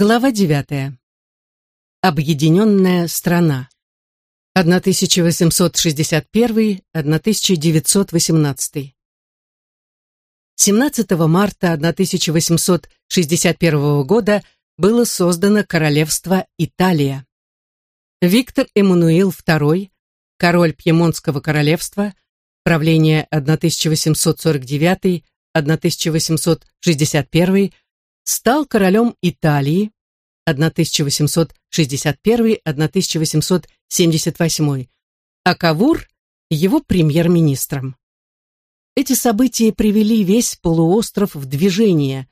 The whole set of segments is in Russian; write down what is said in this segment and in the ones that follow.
Глава девятая. Объединенная страна. 1861-1918. 17 марта 1861 года было создано Королевство Италия. Виктор Эммануил II, король Пьемонтского королевства, правление 1849-1861, стал королем Италии 1861-1878, а Кавур – его премьер-министром. Эти события привели весь полуостров в движение.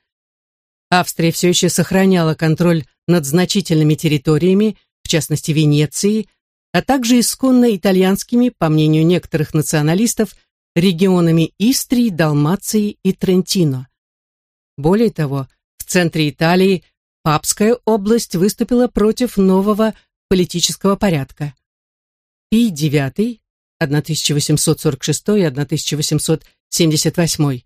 Австрия все еще сохраняла контроль над значительными территориями, в частности Венеции, а также исконно итальянскими, по мнению некоторых националистов, регионами Истрии, Далмации и Трентино. Более того, центре Италии Папская область выступила против нового политического порядка. Пий IX, 1846-1878,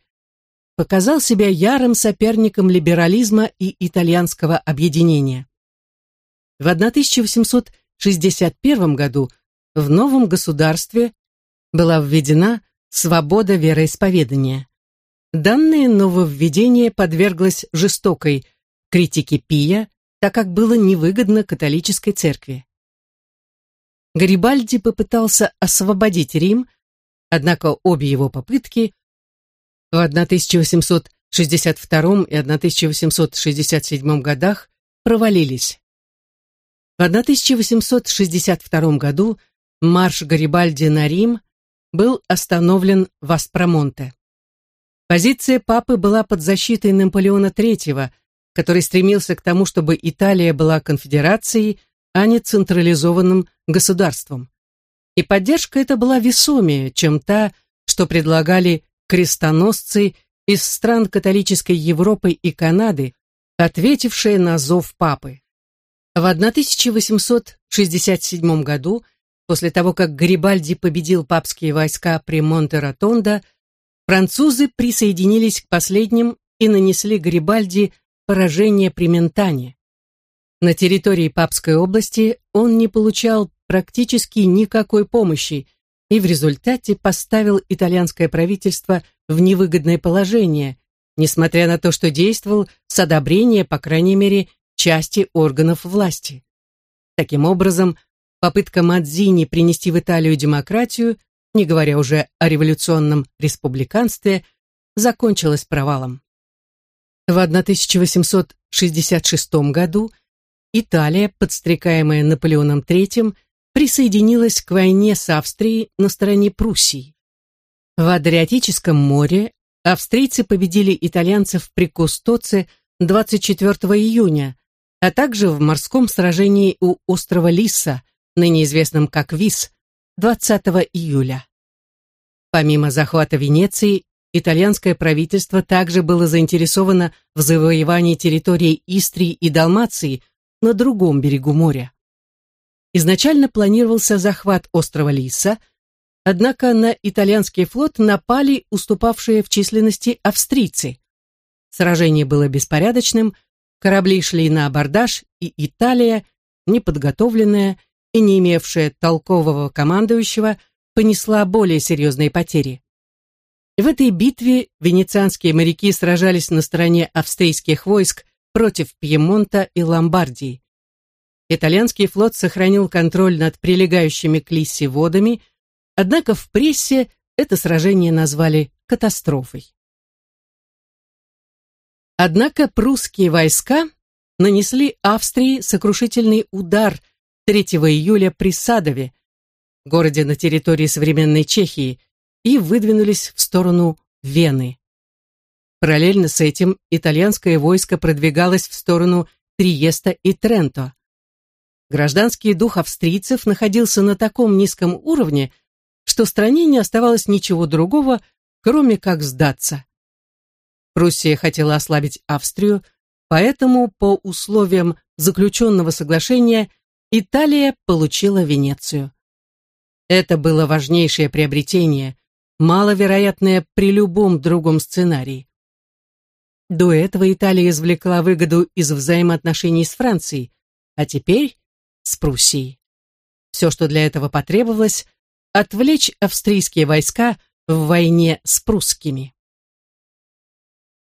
показал себя ярым соперником либерализма и итальянского объединения. В 1861 году в новом государстве была введена свобода вероисповедания. Данное нововведение подверглось жестокой критике Пия, так как было невыгодно католической церкви. Гарибальди попытался освободить Рим, однако обе его попытки в 1862 и 1867 годах провалились. В 1862 году марш Гарибальди на Рим был остановлен в Аспромонте. Позиция папы была под защитой Наполеона III, который стремился к тому, чтобы Италия была конфедерацией, а не централизованным государством. И поддержка эта была весомее, чем та, что предлагали крестоносцы из стран католической Европы и Канады, ответившие на зов папы. В 1867 году, после того, как Гарибальди победил папские войска при Монте-Ротондо, французы присоединились к последним и нанесли Гарибальди поражение при Ментане. На территории Папской области он не получал практически никакой помощи и в результате поставил итальянское правительство в невыгодное положение, несмотря на то, что действовал с одобрения, по крайней мере, части органов власти. Таким образом, попытка Мадзини принести в Италию демократию, не говоря уже о революционном республиканстве, закончилась провалом. В 1866 году Италия, подстрекаемая Наполеоном III, присоединилась к войне с Австрией на стороне Пруссии. В Адриатическом море австрийцы победили итальянцев при Кустоце 24 июня, а также в морском сражении у острова Лисса, ныне известном как Вис, 20 июля. Помимо захвата Венеции, итальянское правительство также было заинтересовано в завоевании территорий Истрии и Далмации на другом берегу моря. Изначально планировался захват острова Лиса, однако на итальянский флот напали уступавшие в численности австрийцы. Сражение было беспорядочным, корабли шли на абордаж, и Италия, неподготовленная и не имевшая толкового командующего, понесла более серьезные потери. В этой битве венецианские моряки сражались на стороне австрийских войск против Пьемонта и Ломбардии. Итальянский флот сохранил контроль над прилегающими к Лиссе водами, однако в прессе это сражение назвали катастрофой. Однако прусские войска нанесли Австрии сокрушительный удар 3 июля при Садове, городе на территории современной Чехии, и выдвинулись в сторону Вены. Параллельно с этим итальянское войско продвигалось в сторону Триеста и Тренто. Гражданский дух австрийцев находился на таком низком уровне, что стране не оставалось ничего другого, кроме как сдаться. Пруссия хотела ослабить Австрию, поэтому по условиям заключенного соглашения Италия получила Венецию. Это было важнейшее приобретение, маловероятное при любом другом сценарии. До этого Италия извлекла выгоду из взаимоотношений с Францией, а теперь с Пруссией. Все, что для этого потребовалось, отвлечь австрийские войска в войне с прусскими.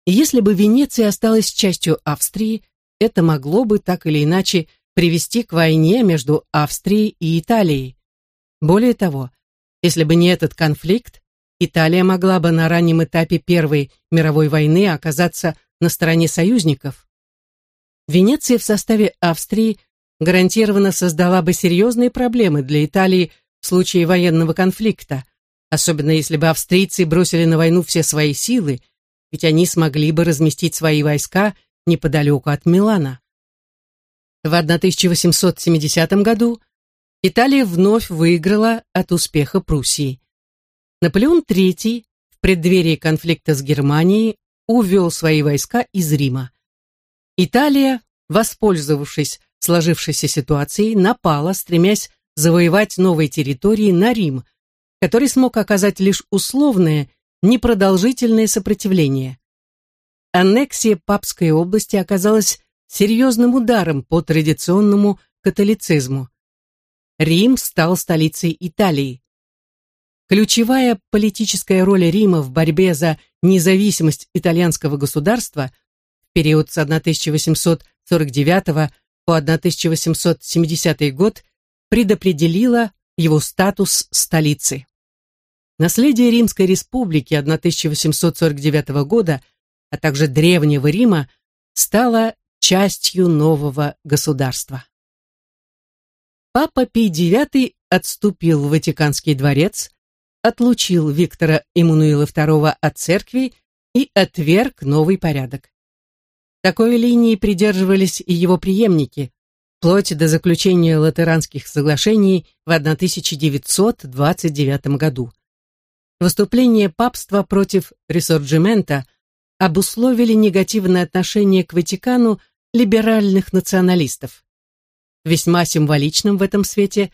Если бы Венеция осталась частью Австрии, это могло бы так или иначе привести к войне между Австрией и Италией. Более того, если бы не этот конфликт, Италия могла бы на раннем этапе Первой мировой войны оказаться на стороне союзников. Венеция в составе Австрии гарантированно создала бы серьезные проблемы для Италии в случае военного конфликта, особенно если бы австрийцы бросили на войну все свои силы, ведь они смогли бы разместить свои войска неподалеку от Милана. В 1870 году Италия вновь выиграла от успеха Пруссии. Наполеон III в преддверии конфликта с Германией увел свои войска из Рима. Италия, воспользовавшись сложившейся ситуацией, напала, стремясь завоевать новые территории на Рим, который смог оказать лишь условное, непродолжительное сопротивление. Аннексия Папской области оказалась серьезным ударом по традиционному католицизму. Рим стал столицей Италии. Ключевая политическая роль Рима в борьбе за независимость итальянского государства в период с 1849 по 1870 год предопределила его статус столицы. Наследие Римской республики 1849 года, а также Древнего Рима, стало частью нового государства. Папа Пий IX отступил в Ватиканский дворец, отлучил Виктора Эммануила II от церкви и отверг новый порядок. Такой линии придерживались и его преемники, вплоть до заключения латеранских соглашений в 1929 году. Выступление папства против ресорджимента обусловили негативное отношение к Ватикану либеральных националистов. Весьма символичным в этом свете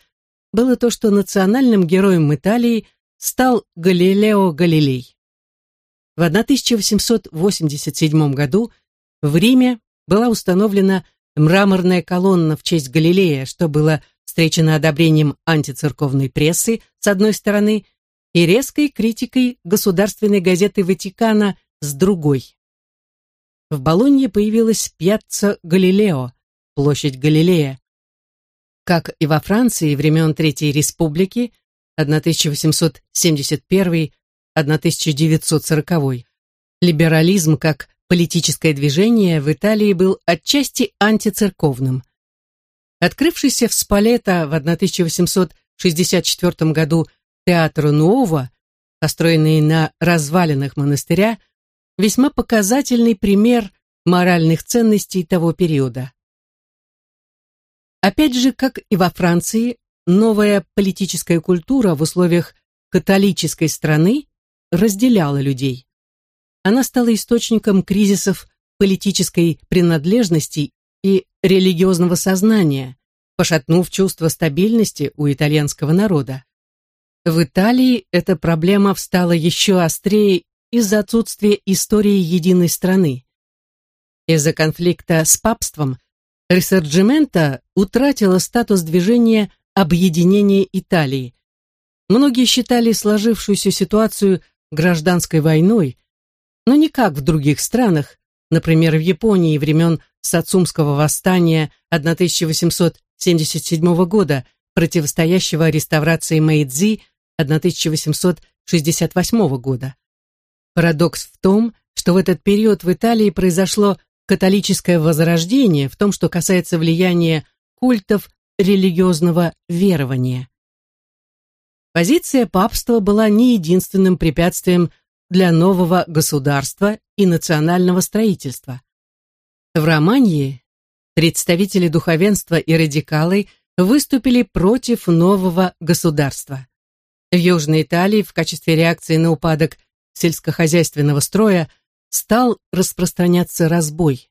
было то, что национальным героем Италии стал Галилео Галилей. В 1887 году в Риме была установлена мраморная колонна в честь Галилея, что было встречено одобрением антицерковной прессы с одной стороны и резкой критикой государственной газеты Ватикана с другой. В Болонье появилась пьяцца Галилео, площадь Галилея. Как и во Франции времен Третьей Республики 1871-1940, либерализм как политическое движение в Италии был отчасти антицерковным. Открывшийся в Спалето в 1864 году театр Нуова, построенный на развалинах монастыря, весьма показательный пример моральных ценностей того периода. Опять же, как и во Франции, новая политическая культура в условиях католической страны разделяла людей она стала источником кризисов политической принадлежности и религиозного сознания, пошатнув чувство стабильности у итальянского народа. В Италии эта проблема встала еще острее из-за отсутствия истории единой страны. Из-за конфликта с папством Ресорджимента утратила статус движения объединения Италии. Многие считали сложившуюся ситуацию гражданской войной, но не как в других странах, например, в Японии времен Сацумского восстания 1877 года, противостоящего реставрации Мэйдзи 1868 года. Парадокс в том, что в этот период в Италии произошло католическое возрождение в том, что касается влияния культов религиозного верования. Позиция папства была не единственным препятствием для нового государства и национального строительства. В Романии представители духовенства и радикалы выступили против нового государства. В Южной Италии в качестве реакции на упадок сельскохозяйственного строя стал распространяться разбой.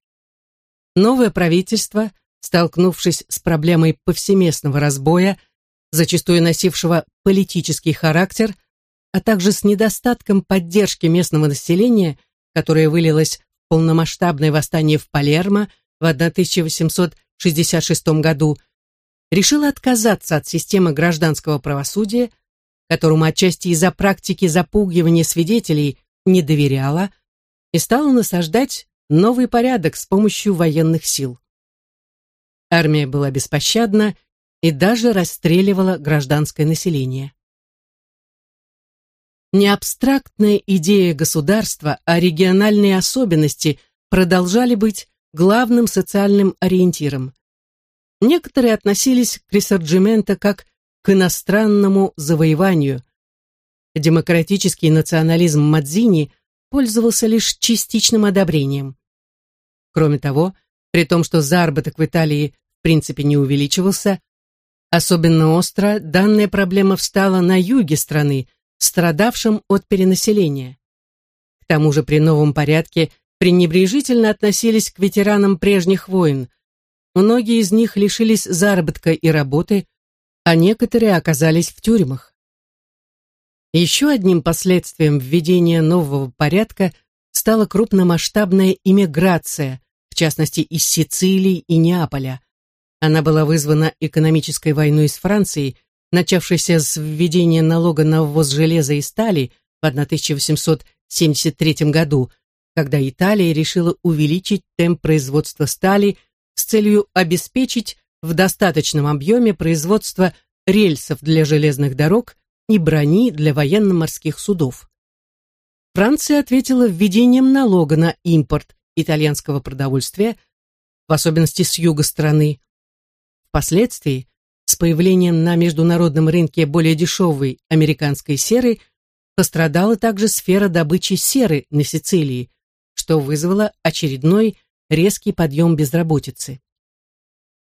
Новое правительство, столкнувшись с проблемой повсеместного разбоя, зачастую носившего политический характер, а также с недостатком поддержки местного населения, которое вылилось в полномасштабное восстание в Палермо в 1866 году, решила отказаться от системы гражданского правосудия, которому отчасти из-за практики запугивания свидетелей не доверяла, и стала насаждать новый порядок с помощью военных сил. Армия была беспощадна и даже расстреливала гражданское население. Не абстрактная идея государства, а региональные особенности продолжали быть главным социальным ориентиром. Некоторые относились к ресорджимента как к иностранному завоеванию. Демократический национализм Мадзини пользовался лишь частичным одобрением. Кроме того, при том, что заработок в Италии в принципе не увеличивался, особенно остро данная проблема встала на юге страны, страдавшим от перенаселения. К тому же при новом порядке пренебрежительно относились к ветеранам прежних войн. Многие из них лишились заработка и работы, а некоторые оказались в тюрьмах. Еще одним последствием введения нового порядка стала крупномасштабная иммиграция, в частности из Сицилии и Неаполя. Она была вызвана экономической войной с Францией, начавшейся с введения налога на ввоз железа и стали в 1873 году, когда Италия решила увеличить темп производства стали с целью обеспечить в достаточном объеме производство рельсов для железных дорог и брони для военно-морских судов. Франция ответила введением налога на импорт итальянского продовольствия, в особенности с юга страны. Впоследствии с появлением на международном рынке более дешевой американской серы пострадала также сфера добычи серы на Сицилии, что вызвало очередной резкий подъем безработицы.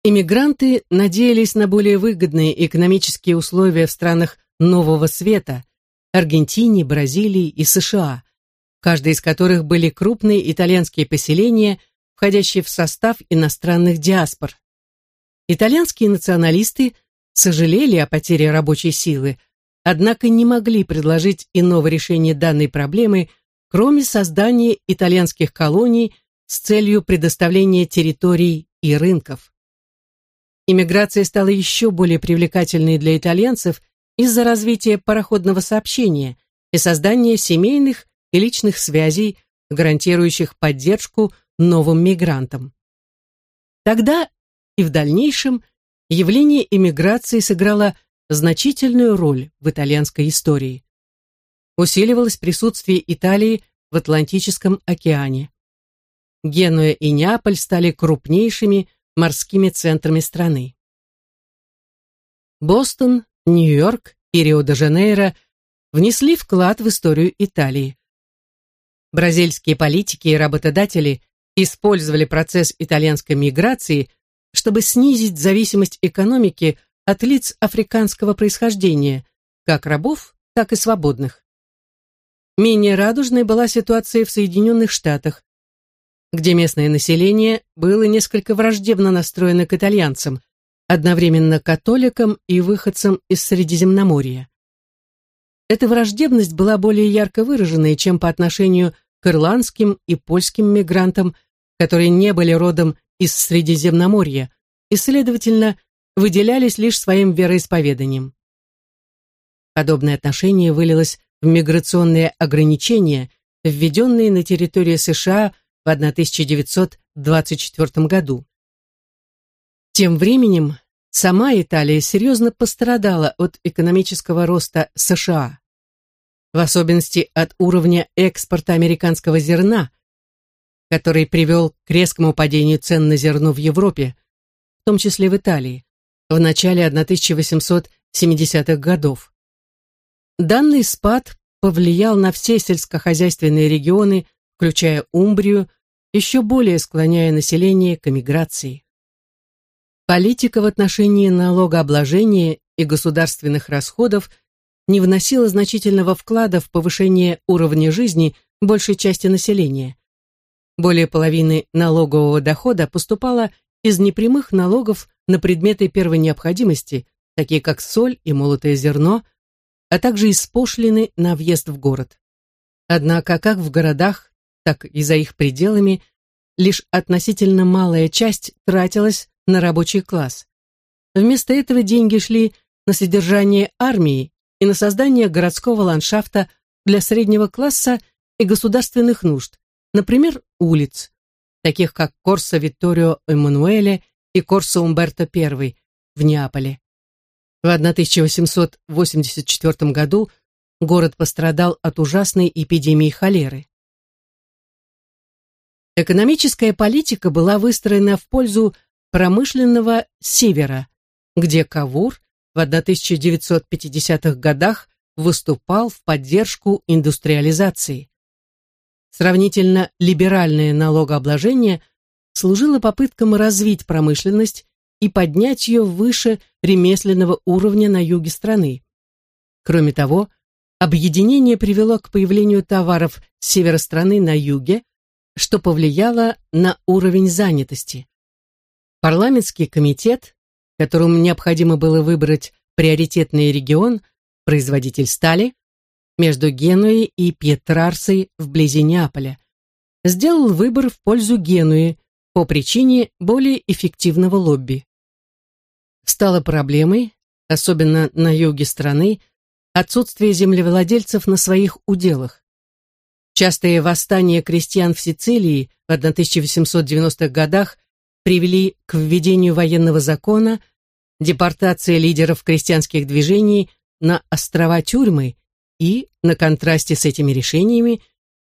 Иммигранты надеялись на более выгодные экономические условия в странах Нового Света, Аргентине, Бразилии и США, каждый из которых были крупные итальянские поселения, входящие в состав иностранных диаспор. Итальянские националисты сожалели о потере рабочей силы, однако не могли предложить иного решения данной проблемы, кроме создания итальянских колоний с целью предоставления территорий и рынков. Иммиграция стала еще более привлекательной для итальянцев из-за развития пароходного сообщения и создания семейных и личных связей, гарантирующих поддержку новым мигрантам. Тогда и в дальнейшем явление эмиграции сыграло значительную роль в итальянской истории. Усиливалось присутствие Италии в Атлантическом океане. Генуя и Неаполь стали крупнейшими морскими центрами страны. Бостон, Нью-Йорк и Рио-де-Жанейро внесли вклад в историю Италии. Бразильские политики и работодатели использовали процесс итальянской миграции чтобы снизить зависимость экономики от лиц африканского происхождения, как рабов, так и свободных. Менее радужной была ситуация в Соединенных Штатах, где местное население было несколько враждебно настроено к итальянцам, одновременно католикам и выходцам из Средиземноморья. Эта враждебность была более ярко выраженной, чем по отношению к ирландским и польским мигрантам, которые не были родом из Средиземноморья и, следовательно, выделялись лишь своим вероисповеданием. Подобное отношение вылилось в миграционные ограничения, введенные на территории США в 1924 году. Тем временем сама Италия серьезно пострадала от экономического роста США, в особенности от уровня экспорта американского зерна, который привел к резкому падению цен на зерно в Европе, в том числе в Италии, в начале 1870-х годов. Данный спад повлиял на все сельскохозяйственные регионы, включая Умбрию, еще более склоняя население к эмиграции. Политика в отношении налогообложения и государственных расходов не вносила значительного вклада в повышение уровня жизни большей части населения. Более половины налогового дохода поступало из непрямых налогов на предметы первой необходимости, такие как соль и молотое зерно, а также из пошлины на въезд в город. Однако как в городах, так и за их пределами, лишь относительно малая часть тратилась на рабочий класс. Вместо этого деньги шли на содержание армии и на создание городского ландшафта для среднего класса и государственных нужд, например, улиц, таких как Корсо Витторио Эммануэле и Корсо Умберто I в Неаполе. В 1884 году город пострадал от ужасной эпидемии холеры. Экономическая политика была выстроена в пользу промышленного севера, где Кавур в 1950-х годах выступал в поддержку индустриализации. Сравнительно либеральное налогообложение служило попыткам развить промышленность и поднять ее выше ремесленного уровня на юге страны. Кроме того, объединение привело к появлению товаров с севера страны на юге, что повлияло на уровень занятости. Парламентский комитет, которому необходимо было выбрать приоритетный регион, производитель стали, между Генуей и Пьетрарсой вблизи Неаполя, сделал выбор в пользу Генуи по причине более эффективного лобби. Стало проблемой, особенно на юге страны, отсутствие землевладельцев на своих уделах. Частые восстания крестьян в Сицилии в 1890-х годах привели к введению военного закона, депортации лидеров крестьянских движений на острова-тюрьмы и, на контрасте с этими решениями,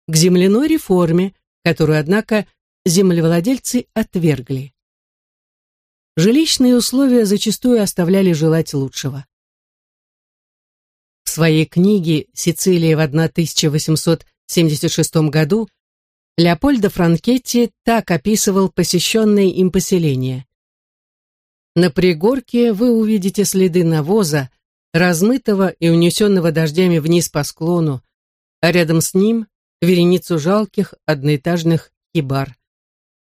к земляной реформе, которую, однако, землевладельцы отвергли. Жилищные условия зачастую оставляли желать лучшего. В своей книге «Сицилия в 1876 году» Леопольдо Франкетти так описывал посещенные им поселения. На пригорке вы увидите следы навоза, размытого и унесенного дождями вниз по склону, а рядом с ним вереницу жалких одноэтажных хибар.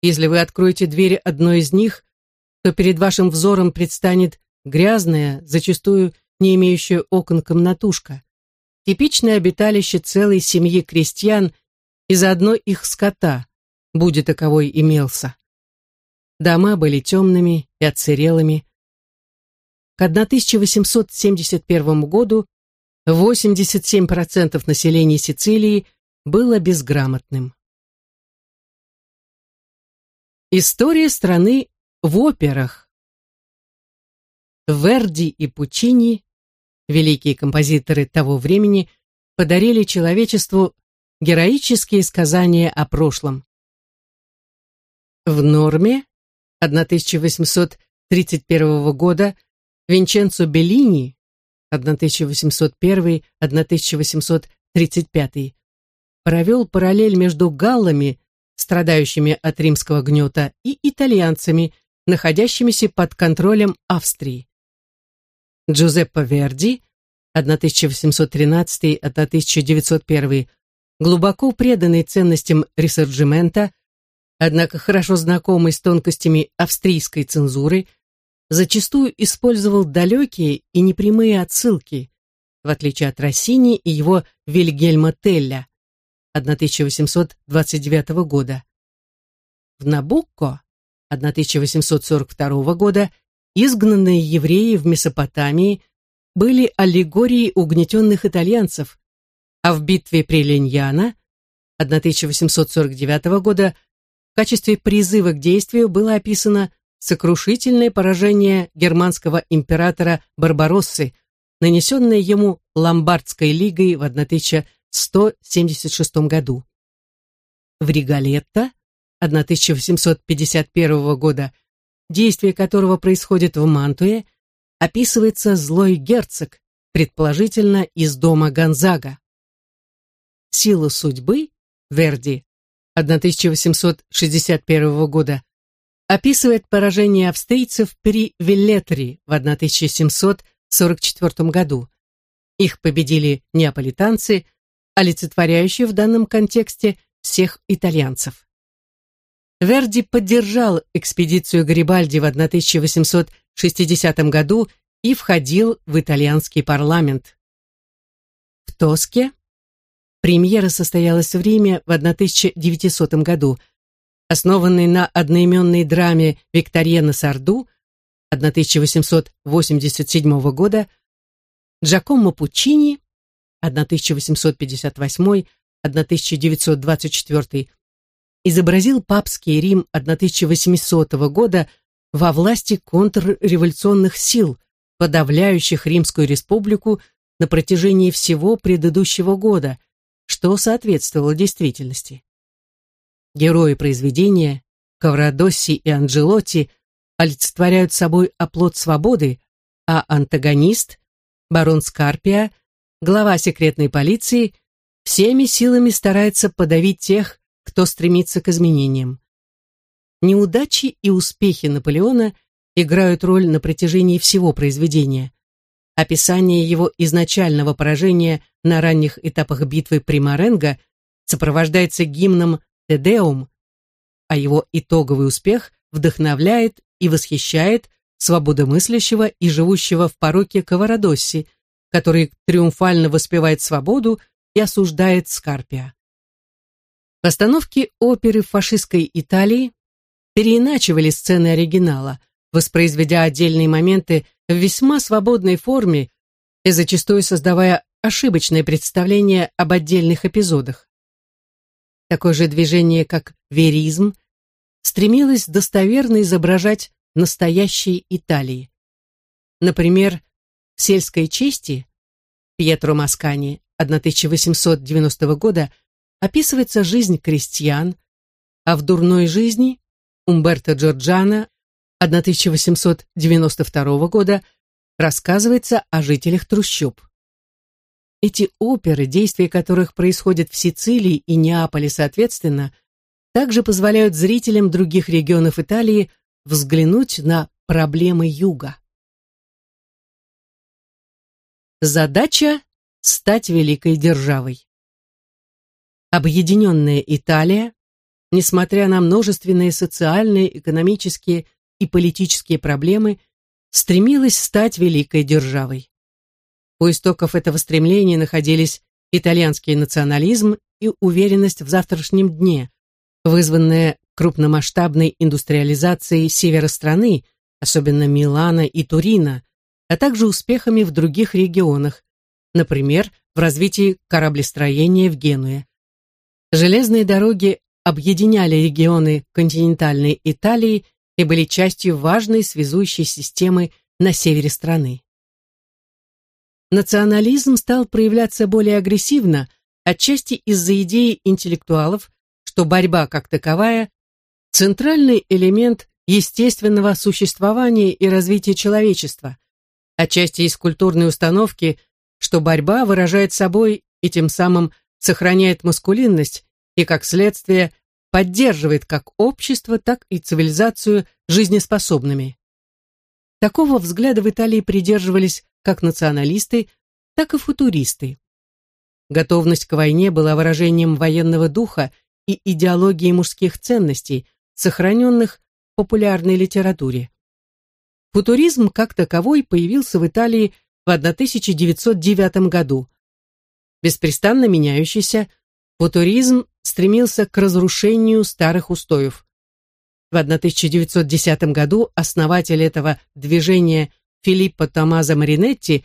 Если вы откроете двери одной из них, то перед вашим взором предстанет грязная, зачастую не имеющая окон комнатушка, типичное обиталище целой семьи крестьян и заодно их скота, будет таковой имелся. Дома были темными и отсырелыми, к 1871 году 87% населения Сицилии было безграмотным. История страны в операх. Верди и Пучини, великие композиторы того времени, подарили человечеству героические сказания о прошлом. В норме 1831 года Винченцо Беллини 1801-1835 провел параллель между галлами, страдающими от римского гнета, и итальянцами, находящимися под контролем Австрии. Джузеппе Верди 1813-1901 глубоко преданный ценностям ресорджимента, однако хорошо знакомый с тонкостями австрийской цензуры, зачастую использовал далекие и непрямые отсылки, в отличие от Россини и его Вильгельма Телля 1829 года. В Набукко 1842 года изгнанные евреи в Месопотамии были аллегорией угнетенных итальянцев, а в битве при Леньяно 1849 года в качестве призыва к действию было описано сокрушительное поражение германского императора Барбароссы, нанесенное ему Ломбардской лигой в 1176 году. В Ригалетто 1851 года, действие которого происходит в Мантуе, описывается злой герцог, предположительно из дома Гонзага. Сила судьбы Верди 1861 года описывает поражение австрийцев при Виллетри в 1744 году. Их победили неаполитанцы, олицетворяющие в данном контексте всех итальянцев. Верди поддержал экспедицию Гарибальди в 1860 году и входил в итальянский парламент. В Тоске Премьера состоялась в Риме в 1900 году, основанной на одноименной драме Викториена Сарду 1887 года, Джакомо Пуччини 1858-1924 изобразил папский Рим 1800 года во власти контрреволюционных сил, подавляющих Римскую республику на протяжении всего предыдущего года, что соответствовало действительности. Герои произведения, Каврадосси и Анджелотти, олицетворяют собой оплот свободы, а антагонист, барон Скарпия, глава секретной полиции, всеми силами старается подавить тех, кто стремится к изменениям. Неудачи и успехи Наполеона играют роль на протяжении всего произведения. Описание его изначального поражения на ранних этапах битвы при Маренго сопровождается гимном «Тедеум», а его итоговый успех вдохновляет и восхищает свободомыслящего и живущего в пороке Каварадосси, который триумфально воспевает свободу и осуждает Скарпия. Постановки оперы в фашистской Италии переиначивали сцены оригинала, воспроизведя отдельные моменты в весьма свободной форме и зачастую создавая ошибочное представление об отдельных эпизодах. Такое же движение, как веризм, стремилось достоверно изображать настоящей Италии. Например, в «Сельской чести» Пьетро Маскани 1890 года описывается жизнь крестьян, а в «Дурной жизни» Умберто Джорджана 1892 года рассказывается о жителях трущоб. Эти оперы, действия которых происходят в Сицилии и Неаполе соответственно, также позволяют зрителям других регионов Италии взглянуть на проблемы Юга. Задача – стать великой державой. Объединенная Италия, несмотря на множественные социальные, экономические и политические проблемы, стремилась стать великой державой. У истоков этого стремления находились итальянский национализм и уверенность в завтрашнем дне, вызванная крупномасштабной индустриализацией севера страны, особенно Милана и Турина, а также успехами в других регионах, например, в развитии кораблестроения в Генуе. Железные дороги объединяли регионы континентальной Италии и были частью важной связующей системы на севере страны. Национализм стал проявляться более агрессивно, отчасти из-за идеи интеллектуалов, что борьба как таковая – центральный элемент естественного существования и развития человечества, отчасти из культурной установки, что борьба выражает собой и тем самым сохраняет маскулинность и, как следствие, поддерживает как общество, так и цивилизацию жизнеспособными. Такого взгляда в Италии придерживались как националисты, так и футуристы. Готовность к войне была выражением военного духа и идеологии мужских ценностей, сохраненных в популярной литературе. Футуризм как таковой появился в Италии в 1909 году. Беспрестанно меняющийся, футуризм стремился к разрушению старых устоев. В 1910 году основатель этого движения Филиппо Томазо Маринетти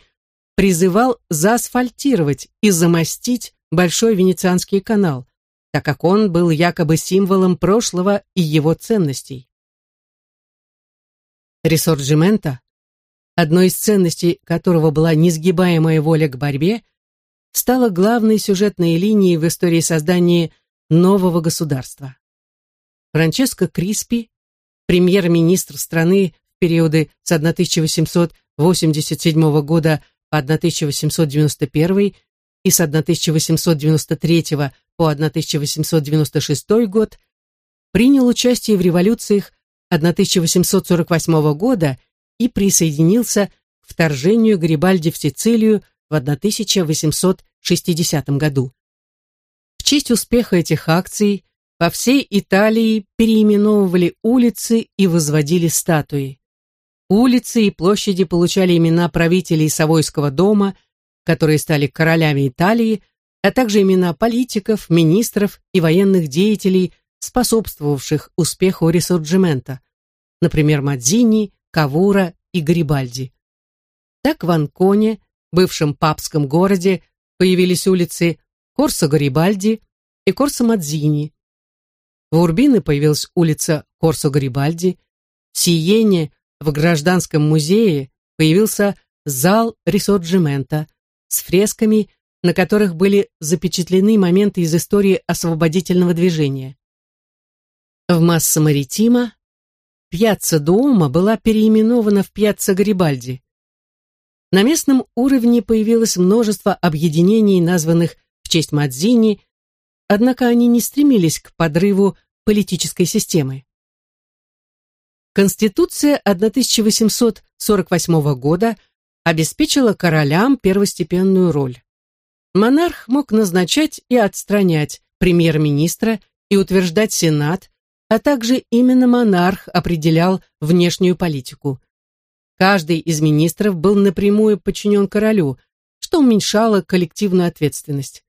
призывал заасфальтировать и замостить Большой Венецианский канал, так как он был якобы символом прошлого и его ценностей. Ресорджимента, одной из ценностей которого была несгибаемая воля к борьбе, стала главной сюжетной линией в истории создания нового государства. Франческо Криспи, премьер-министр страны в периоды с 1887 года по 1891 и с 1893 по 1896 год, принял участие в революциях 1848 года и присоединился к вторжению Гарибальди в Сицилию в 1860 году. В честь успеха этих акций по всей Италии переименовывали улицы и возводили статуи. Улицы и площади получали имена правителей Савойского дома, которые стали королями Италии, а также имена политиков, министров и военных деятелей, способствовавших успеху ресорджимента, например, Мадзини, Кавура и Гарибальди. Так в Анконе, бывшем папском городе, появились улицы Корсо Гарибальди и Корсо Мадзини. В Урбино появилась улица Корсо Гарибальди, в Сиене, в Гражданском музее, появился зал Рисорджимента с фресками, на которых были запечатлены моменты из истории освободительного движения. В Масса Маритима пьяцца Дуома была переименована в пьяцца Гарибальди. На местном уровне появилось множество объединений, названных в честь Мадзини, однако они не стремились к подрыву политической системы. Конституция 1848 года обеспечила королям первостепенную роль. Монарх мог назначать и отстранять премьер-министра и утверждать Сенат, а также именно монарх определял внешнюю политику. Каждый из министров был напрямую подчинен королю, что уменьшало коллективную ответственность.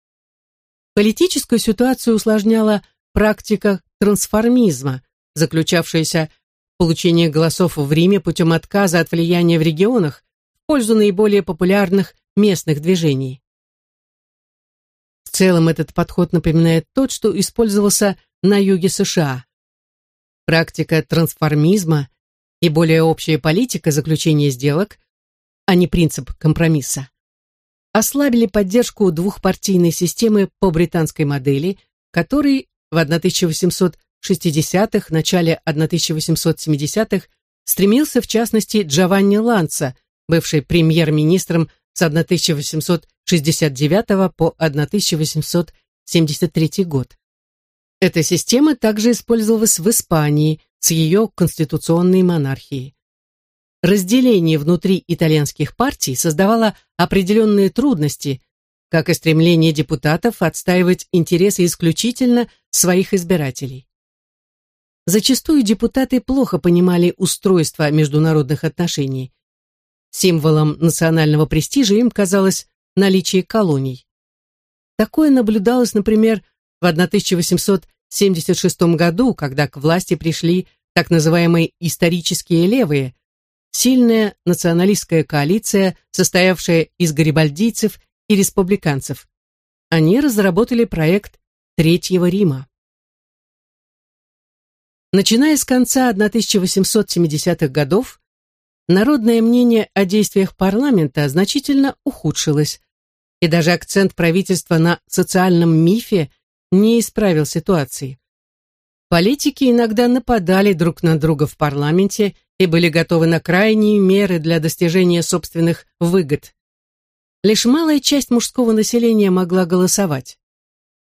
Политическую ситуацию усложняла практика трансформизма, заключавшаяся в получении голосов в Риме путем отказа от влияния в регионах в пользу наиболее популярных местных движений. В целом этот подход напоминает тот, что использовался на юге США. Практика трансформизма и более общая политика заключения сделок, а не принцип компромисса, ослабили поддержку двухпартийной системы по британской модели, которой в 1860-х, начале 1870-х стремился в частности Джованни Ланца, бывший премьер-министром с 1869 по 1873 год. Эта система также использовалась в Испании с ее конституционной монархией. Разделение внутри итальянских партий создавало определенные трудности, как и стремление депутатов отстаивать интересы исключительно своих избирателей. Зачастую депутаты плохо понимали устройство международных отношений. Символом национального престижа им казалось наличие колоний. Такое наблюдалось, например, в 1876 году, когда к власти пришли так называемые исторические левые, сильная националистская коалиция, состоявшая из гарибальдийцев и республиканцев. Они разработали проект Третьего Рима. Начиная с конца 1870-х годов, народное мнение о действиях парламента значительно ухудшилось, и даже акцент правительства на социальном мифе не исправил ситуации. Политики иногда нападали друг на друга в парламенте и были готовы на крайние меры для достижения собственных выгод. Лишь малая часть мужского населения могла голосовать.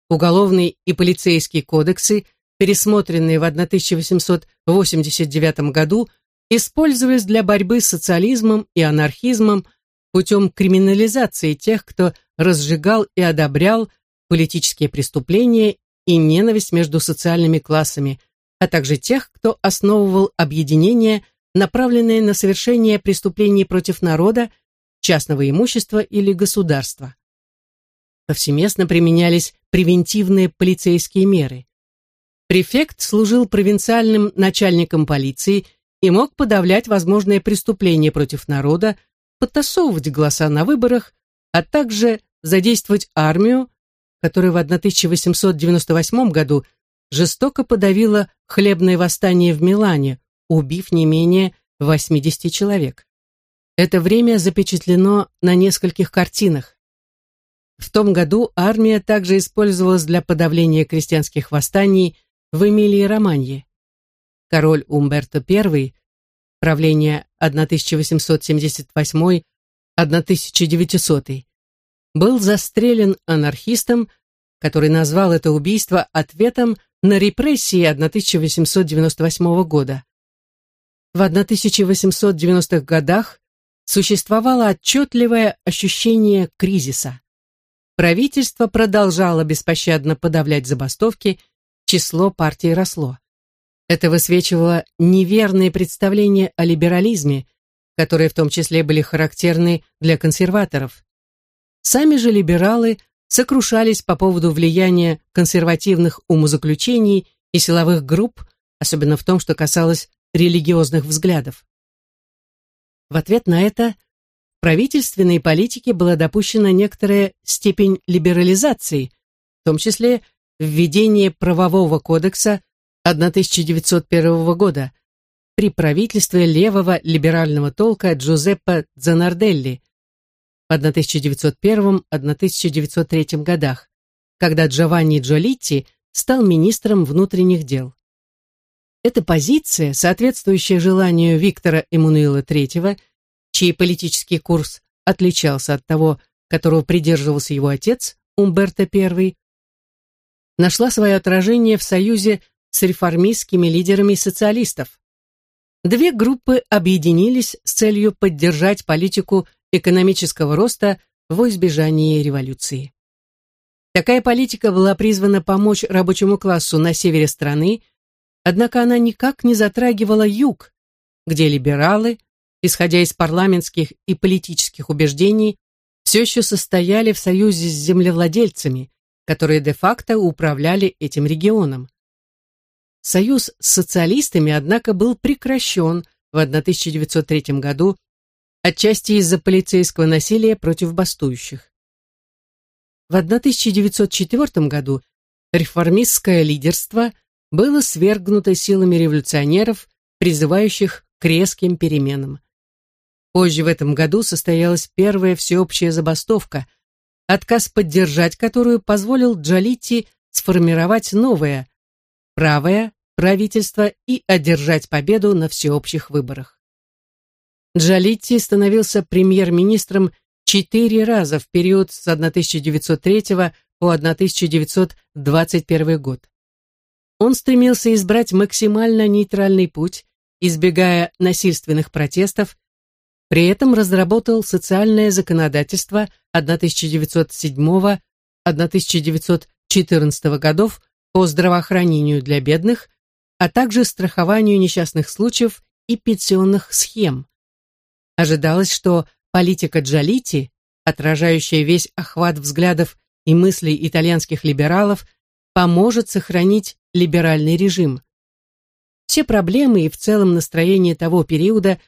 Уголовный и полицейский кодексы, пересмотренные в 1889 году, использовались для борьбы с социализмом и анархизмом путем криминализации тех, кто разжигал и одобрял политические преступления и ненависть между социальными классами, а также тех, кто основывал объединения, направленные на совершение преступлений против народа, частного имущества или государства. Повсеместно применялись превентивные полицейские меры. Префект служил провинциальным начальником полиции и мог подавлять возможные преступления против народа, подтасовывать голоса на выборах, а также задействовать армию, которая в 1898 году жестоко подавила хлебное восстание в Милане, убив не менее 80 человек. Это время запечатлено на нескольких картинах. В том году армия также использовалась для подавления крестьянских восстаний в Эмилии-Романье. Король Умберто I, правление 1878-1900, был застрелен анархистом, который назвал это убийство ответом на репрессии 1898 года. В 1890-х годах существовало отчетливое ощущение кризиса. Правительство продолжало беспощадно подавлять забастовки, число партий росло. Это высвечивало неверные представления о либерализме, которые в том числе были характерны для консерваторов. Сами же либералы сокрушались по поводу влияния консервативных умозаключений и силовых групп, особенно в том, что касалось религиозных взглядов. В ответ на это в правительственной политике была допущена некоторая степень либерализации, в том числе введение правового кодекса 1901 года при правительстве левого либерального толка Джузеппе Занарделли в 1901-1903 годах, когда Джованни Джолитти стал министром внутренних дел. Эта позиция, соответствующая желанию Виктора Эммануила III, чей политический курс отличался от того, которого придерживался его отец, Умберто I, нашла свое отражение в союзе с реформистскими лидерами социалистов. Две группы объединились с целью поддержать политику экономического роста во избежании революции. Такая политика была призвана помочь рабочему классу на севере страны, однако она никак не затрагивала юг, где либералы, исходя из парламентских и политических убеждений, все еще состояли в союзе с землевладельцами, которые де-факто управляли этим регионом. Союз с социалистами, однако, был прекращен в 1903 году, отчасти из-за полицейского насилия против бастующих. В 1904 году реформистское лидерство было свергнуто силами революционеров, призывающих к резким переменам. Позже в этом году состоялась первая всеобщая забастовка – отказ поддержать которую позволил Джалити сформировать новое, правое правительство и одержать победу на всеобщих выборах. Джалити становился премьер-министром четыре раза в период с 1903 по 1921 год. Он стремился избрать максимально нейтральный путь, избегая насильственных протестов при этом разработал социальное законодательство 1907-1914 годов по здравоохранению для бедных, а также страхованию несчастных случаев и пенсионных схем. Ожидалось, что политика Джалити, отражающая весь охват взглядов и мыслей итальянских либералов, поможет сохранить либеральный режим. Все проблемы и в целом настроение того периода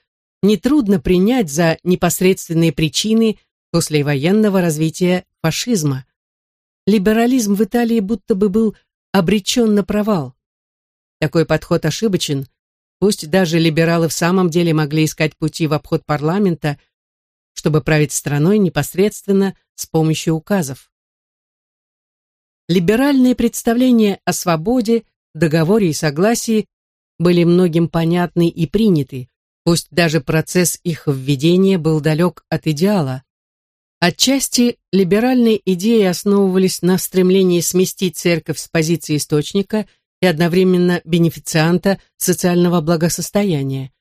нетрудно принять за непосредственные причины послевоенного развития фашизма. Либерализм в Италии будто бы был обречен на провал. Такой подход ошибочен, пусть даже либералы в самом деле могли искать пути в обход парламента, чтобы править страной непосредственно с помощью указов. Либеральные представления о свободе, договоре и согласии были многим понятны и приняты, Пусть даже процесс их введения был далек от идеала. Отчасти либеральные идеи основывались на стремлении сместить церковь с позиции источника и одновременно бенефицианта социального благосостояния.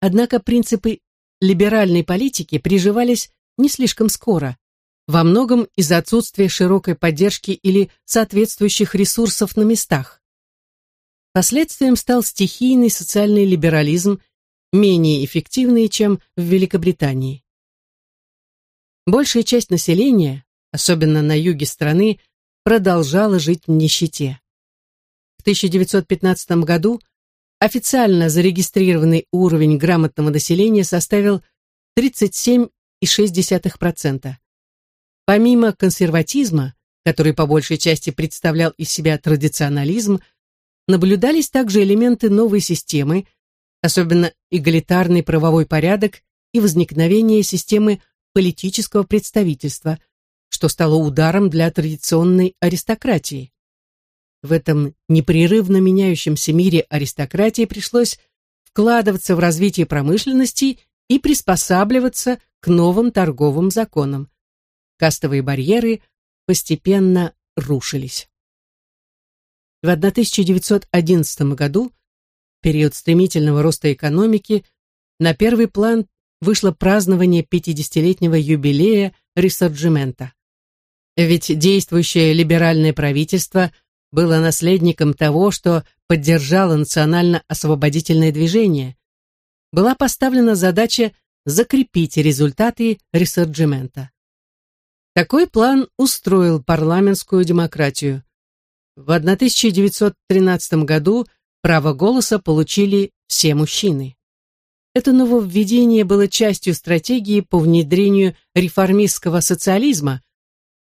Однако принципы либеральной политики приживались не слишком скоро, во многом из-за отсутствия широкой поддержки или соответствующих ресурсов на местах. Последствием стал стихийный социальный либерализм менее эффективные, чем в Великобритании. Большая часть населения, особенно на юге страны, продолжала жить в нищете. В 1915 году официально зарегистрированный уровень грамотного населения составил 37,6%. Помимо консерватизма, который по большей части представлял из себя традиционализм, наблюдались также элементы новой системы, особенно эгалитарный правовой порядок и возникновение системы политического представительства, что стало ударом для традиционной аристократии. В этом непрерывно меняющемся мире аристократии пришлось вкладываться в развитие промышленности и приспосабливаться к новым торговым законам. Кастовые барьеры постепенно рушились. В 1911 году период стремительного роста экономики, на первый план вышло празднование 50-летнего юбилея Ресорджимента. Ведь действующее либеральное правительство было наследником того, что поддержало национально-освободительное движение. Была поставлена задача закрепить результаты Ресорджимента. Такой план устроил парламентскую демократию. В 1913 году право голоса получили все мужчины. Это нововведение было частью стратегии по внедрению реформистского социализма,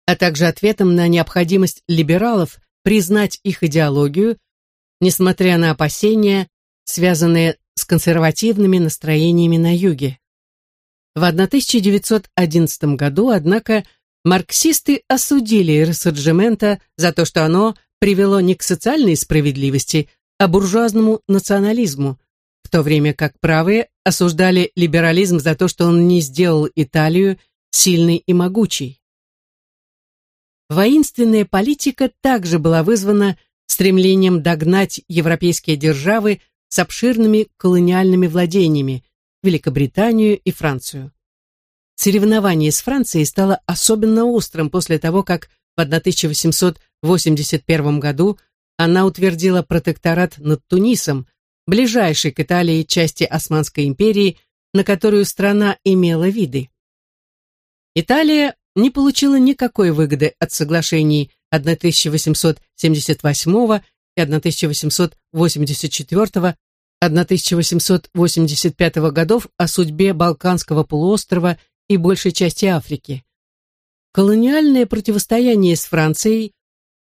а также ответом на необходимость либералов признать их идеологию, несмотря на опасения, связанные с консервативными настроениями на юге. В 1911 году, однако, марксисты осудили Рассерджимента за то, что оно привело не к социальной справедливости, а буржуазному национализму, в то время как правые осуждали либерализм за то, что он не сделал Италию сильной и могучей. Воинственная политика также была вызвана стремлением догнать европейские державы с обширными колониальными владениями Великобританию и Францию. Соревнование с Францией стало особенно острым после того, как в 1881 году она утвердила протекторат над Тунисом, ближайшей к Италии части Османской империи, на которую страна имела виды. Италия не получила никакой выгоды от соглашений 1878 и 1884 1885 годов о судьбе Балканского полуострова и большей части Африки. Колониальное противостояние с Францией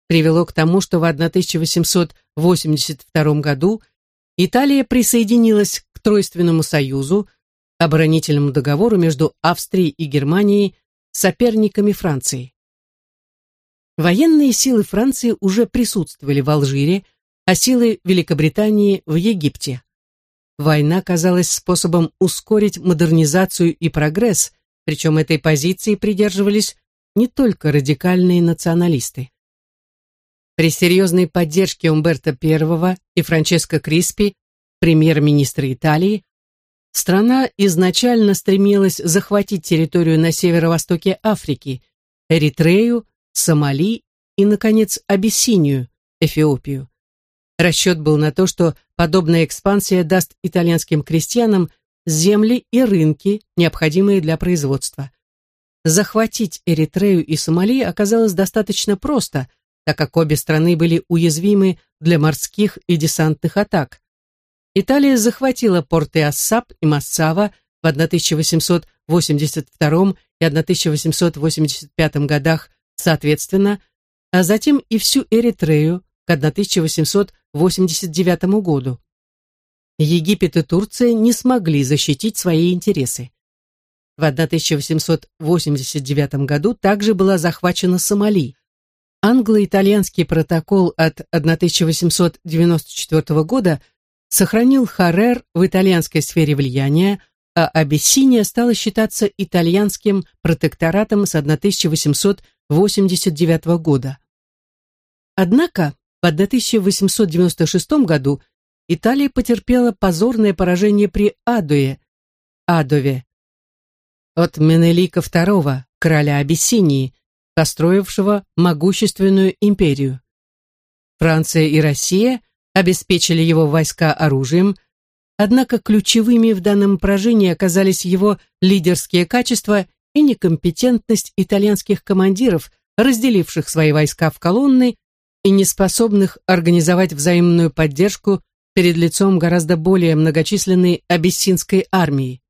привело к тому, что в 1882 году Италия присоединилась к Тройственному союзу, оборонительному договору между Австрией и Германией соперниками Франции. Военные силы Франции уже присутствовали в Алжире, а силы Великобритании в Египте. Война казалась способом ускорить модернизацию и прогресс, причем этой позиции придерживались не только радикальные националисты. При серьезной поддержке Умберто I и Франческо Криспи, премьер-министра Италии, Страна изначально стремилась захватить территорию на северо-востоке Африки, Эритрею, Сомали и, наконец, Абиссинию, Эфиопию. Расчет был на то, что подобная экспансия даст итальянским крестьянам земли и рынки, необходимые для производства. Захватить Эритрею и Сомали оказалось достаточно просто, так как обе страны были уязвимы для морских и десантных атак. Италия захватила порты Ассаб и Массава в 1882 и 1885 годах соответственно, а затем и всю Эритрею к 1889 году. Египет и Турция не смогли защитить свои интересы. В 1889 году также была захвачена Сомали. Англо-итальянский протокол от 1894 года сохранил Харрер в итальянской сфере влияния, а Абиссиния стала считаться итальянским протекторатом с 1889 года. Однако в 1896 году Италия потерпела позорное поражение при Адуе, Адове, от Менелика II, короля Абиссинии, построившего могущественную империю. Франция и Россия обеспечили его войска оружием, однако ключевыми в данном поражении оказались его лидерские качества и некомпетентность итальянских командиров, разделивших свои войска в колонны и неспособных организовать взаимную поддержку перед лицом гораздо более многочисленной абиссинской армии.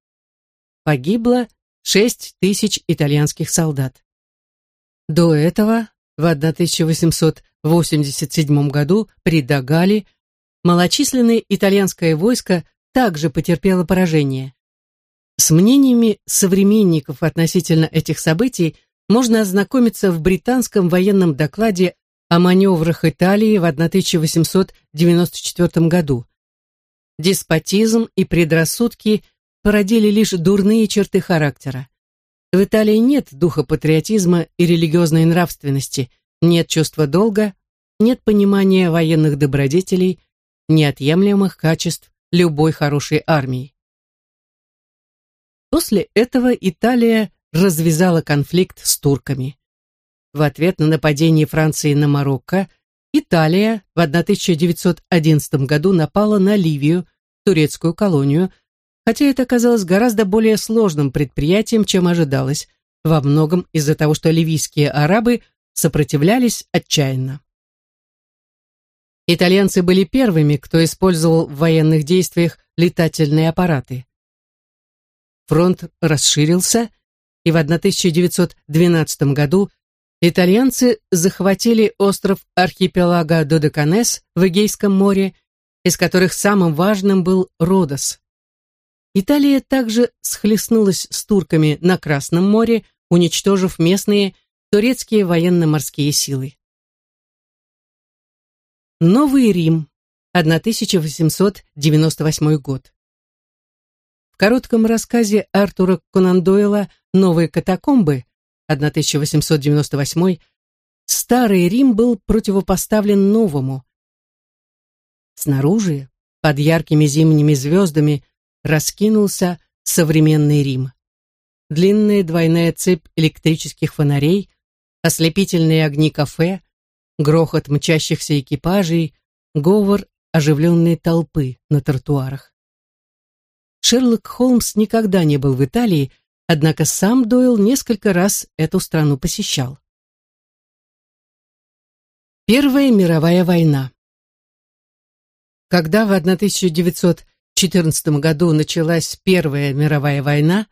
Погибло 6 тысяч итальянских солдат. До этого, в 1887 году, при Дагале, малочисленное итальянское войско также потерпело поражение. С мнениями современников относительно этих событий можно ознакомиться в британском военном докладе о маневрах Италии в 1894 году. Деспотизм и предрассудки породили лишь дурные черты характера. В Италии нет духа патриотизма и религиозной нравственности, нет чувства долга, нет понимания военных добродетелей, неотъемлемых качеств любой хорошей армии. После этого Италия развязала конфликт с турками. В ответ на нападение Франции на Марокко Италия в 1911 году напала на Ливию, турецкую колонию, хотя это оказалось гораздо более сложным предприятием, чем ожидалось. во многом из-за того, что ливийские арабы сопротивлялись отчаянно. Итальянцы были первыми, кто использовал в военных действиях летательные аппараты. Фронт расширился, и в 1912 году итальянцы захватили остров архипелага Додеканес в Эгейском море, из которых самым важным был Родос. Италия также схлестнулась с турками на Красном море, уничтожив местные турецкие военно-морские силы. Новый Рим, 1898 год. В коротком рассказе Артура Конан Дойла «Новые катакомбы» 1898 Старый Рим был противопоставлен новому. Снаружи, под яркими зимними звездами, раскинулся современный Рим. Длинная двойная цепь электрических фонарей, ослепительные огни кафе, грохот мчащихся экипажей, говор оживленной толпы на тротуарах. Шерлок Холмс никогда не был в Италии, однако сам Дойл несколько раз эту страну посещал. Первая мировая война Когда в 1914 году началась Первая мировая война,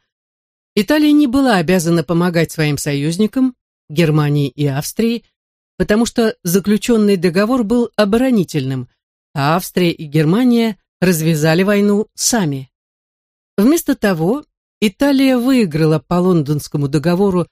Италия не была обязана помогать своим союзникам, Германии и Австрии, потому что заключенный договор был оборонительным, а Австрия и Германия развязали войну сами. Вместо того, Италия выиграла по лондонскому договору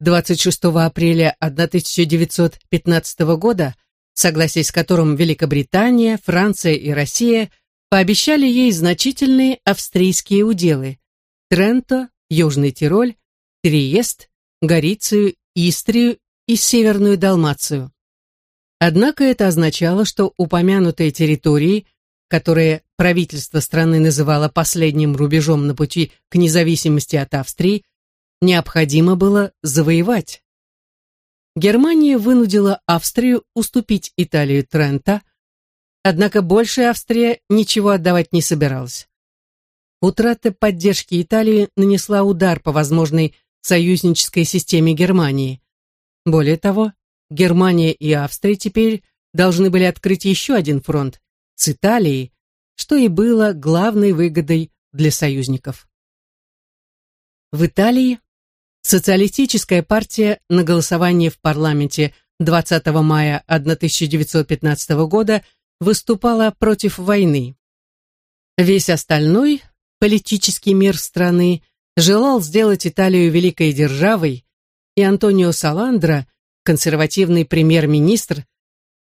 26 апреля 1915 года, согласие с которым Великобритания, Франция и Россия пообещали ей значительные австрийские уделы – Тренто, Южный Тироль, Триест, Горицию, Истрию и Северную Далмацию. Однако это означало, что упомянутые территории – которое правительство страны называло последним рубежом на пути к независимости от Австрии, необходимо было завоевать. Германия вынудила Австрию уступить Италию Трента, однако больше Австрия ничего отдавать не собиралась. Утрата поддержки Италии нанесла удар по возможной союзнической системе Германии. Более того, Германия и Австрия теперь должны были открыть еще один фронт, с Италией, что и было главной выгодой для союзников. В Италии социалистическая партия на голосовании в парламенте 20 мая 1915 года выступала против войны. Весь остальной политический мир страны желал сделать Италию великой державой, и Антонио Саландро, консервативный премьер-министр,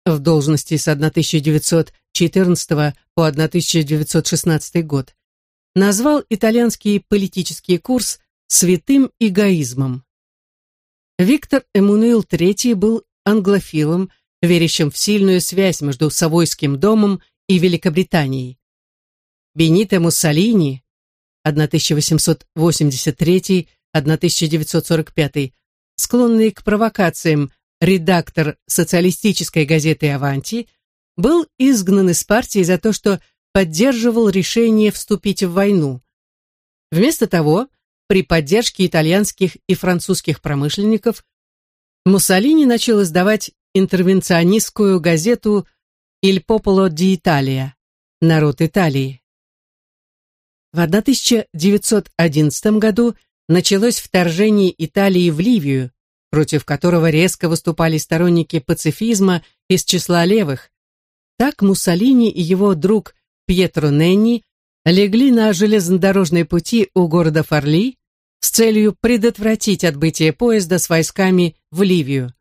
в должности с 1914 по 1916 год, назвал итальянский политический курс святым эгоизмом. Виктор Эммануил III был англофилом, верящим в сильную связь между Савойским домом и Великобританией. Бенито Муссолини 1883-1945, склонный к провокациям редактор социалистической газеты «Аванти», был изгнан из партии за то, что поддерживал решение вступить в войну. Вместо того, при поддержке итальянских и французских промышленников, Муссолини начал издавать интервенционистскую газету «Il Popolo di Italia» – «Народ Италии». В 1911 году началось вторжение Италии в Ливию, против которого резко выступали сторонники пацифизма из числа левых. Так Муссолини и его друг Пьетро Ненни легли на железнодорожные пути у города Фарли с целью предотвратить отбытие поезда с войсками в Ливию.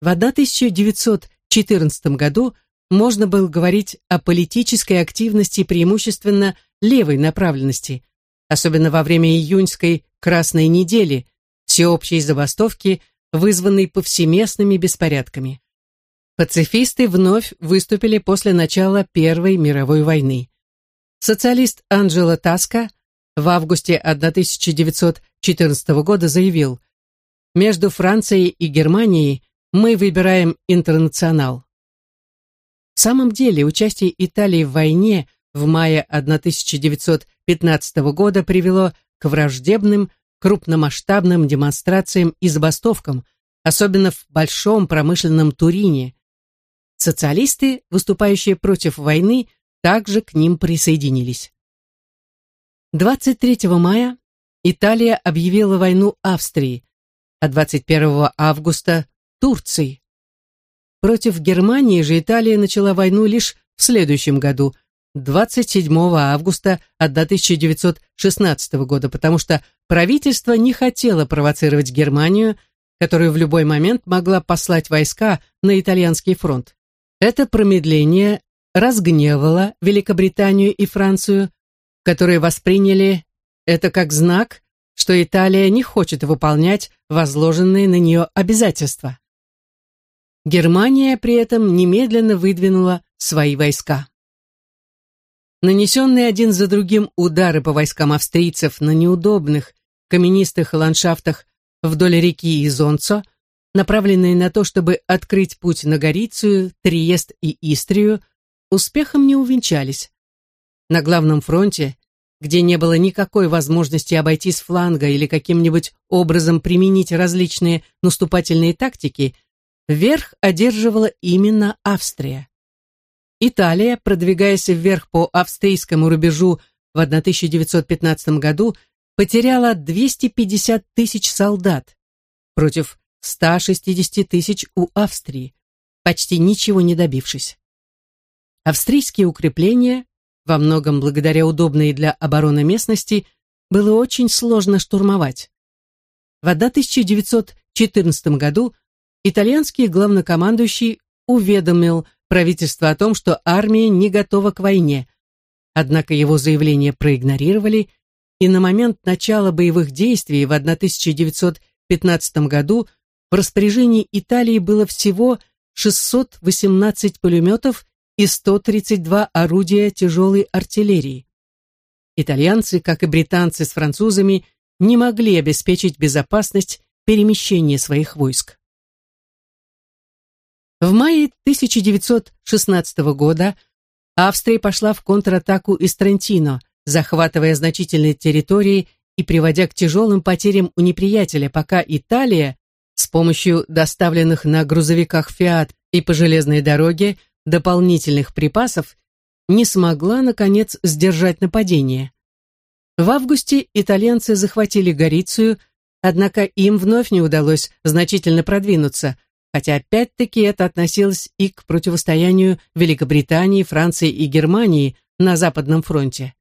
В 1914 году можно было говорить о политической активности преимущественно левой направленности, особенно во время июньской «Красной недели», всеобщей забастовки, вызванной повсеместными беспорядками. Пацифисты вновь выступили после начала Первой мировой войны. Социалист Анджело Таска в августе 1914 года заявил «Между Францией и Германией мы выбираем интернационал». В самом деле, участие Италии в войне в мае 1915 года привело к враждебным крупномасштабным демонстрациям и забастовкам, особенно в большом промышленном Турине. Социалисты, выступающие против войны, также к ним присоединились. 23 мая Италия объявила войну Австрии, а 21 августа – Турции. Против Германии же Италия начала войну лишь в следующем году, 27 августа 1916 года, потому что правительство не хотело провоцировать Германию, которая в любой момент могла послать войска на итальянский фронт. Это промедление разгневало Великобританию и Францию, которые восприняли это как знак, что Италия не хочет выполнять возложенные на нее обязательства. Германия при этом немедленно выдвинула свои войска. Нанесенные один за другим удары по войскам австрийцев на неудобных, каменистых ландшафтах вдоль реки Изонцо, направленные на то, чтобы открыть путь на Горицию, Триест и Истрию, успехом не увенчались. На главном фронте, где не было никакой возможности обойти с фланга или каким-нибудь образом применить различные наступательные тактики, верх одерживала именно Австрия. Италия, продвигаясь вверх по австрийскому рубежу в 1915 году, потеряла 250 тысяч солдат против 160 тысяч у Австрии, почти ничего не добившись. Австрийские укрепления, во многом благодаря удобной для обороны местности, было очень сложно штурмовать. В 1914 году итальянский главнокомандующий уведомил правительство о том, что армия не готова к войне, однако его заявление проигнорировали, и на момент начала боевых действий в 1915 году в распоряжении Италии было всего 618 пулеметов и 132 орудия тяжелой артиллерии. Итальянцы, как и британцы с французами, не могли обеспечить безопасность перемещения своих войск. В мае 1916 года Австрия пошла в контратаку из Трентино, захватывая значительные территории и приводя к тяжелым потерям у неприятеля, пока Италия с помощью доставленных на грузовиках «Фиат» и по железной дороге дополнительных припасов не смогла, наконец, сдержать нападение. В августе итальянцы захватили Горицию, однако им вновь не удалось значительно продвинуться, хотя опять-таки это относилось и к противостоянию Великобритании, Франции и Германии на Западном фронте.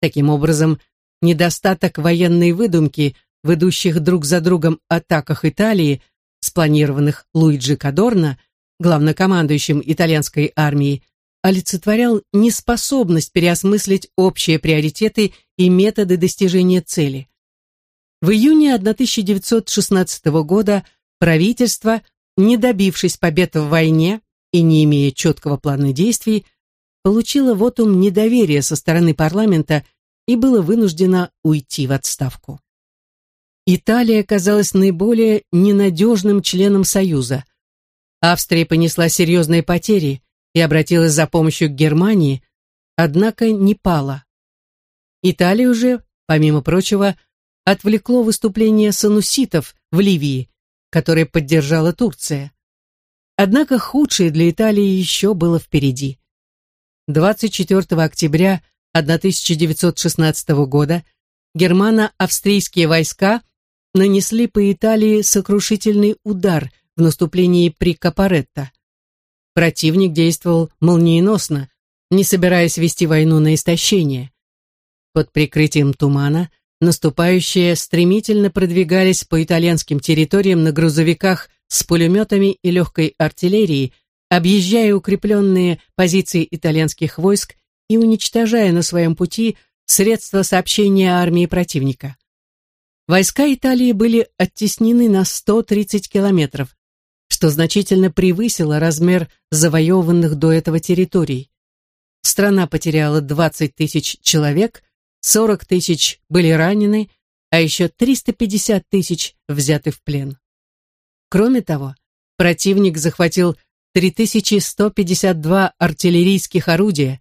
Таким образом, недостаток военной выдумки в идущих друг за другом атаках Италии, спланированных Луиджи Кадорна, главнокомандующим итальянской армией, олицетворял неспособность переосмыслить общие приоритеты и методы достижения цели. В июне 1916 года правительство, не добившись побед в войне и не имея четкого плана действий, получило вотум недоверия со стороны парламента и было вынуждено уйти в отставку. Италия казалась наиболее ненадежным членом Союза – Австрия понесла серьезные потери и обратилась за помощью к Германии, однако не пала. Италию же, помимо прочего, отвлекло выступление сануситов в Ливии, которое поддержала Турция. Однако худшее для Италии еще было впереди. 24 октября 1916 года германо-австрийские войска нанесли по Италии сокрушительный удар – в наступлении при Капаретто. Противник действовал молниеносно, не собираясь вести войну на истощение. Под прикрытием тумана наступающие стремительно продвигались по итальянским территориям на грузовиках с пулеметами и легкой артиллерией, объезжая укрепленные позиции итальянских войск и уничтожая на своем пути средства сообщения армии противника. Войска Италии были оттеснены на 130 километров, что значительно превысило размер завоеванных до этого территорий. Страна потеряла 20 тысяч человек, 40 тысяч были ранены, а еще 350 тысяч взяты в плен. Кроме того, противник захватил 3152 артиллерийских орудия.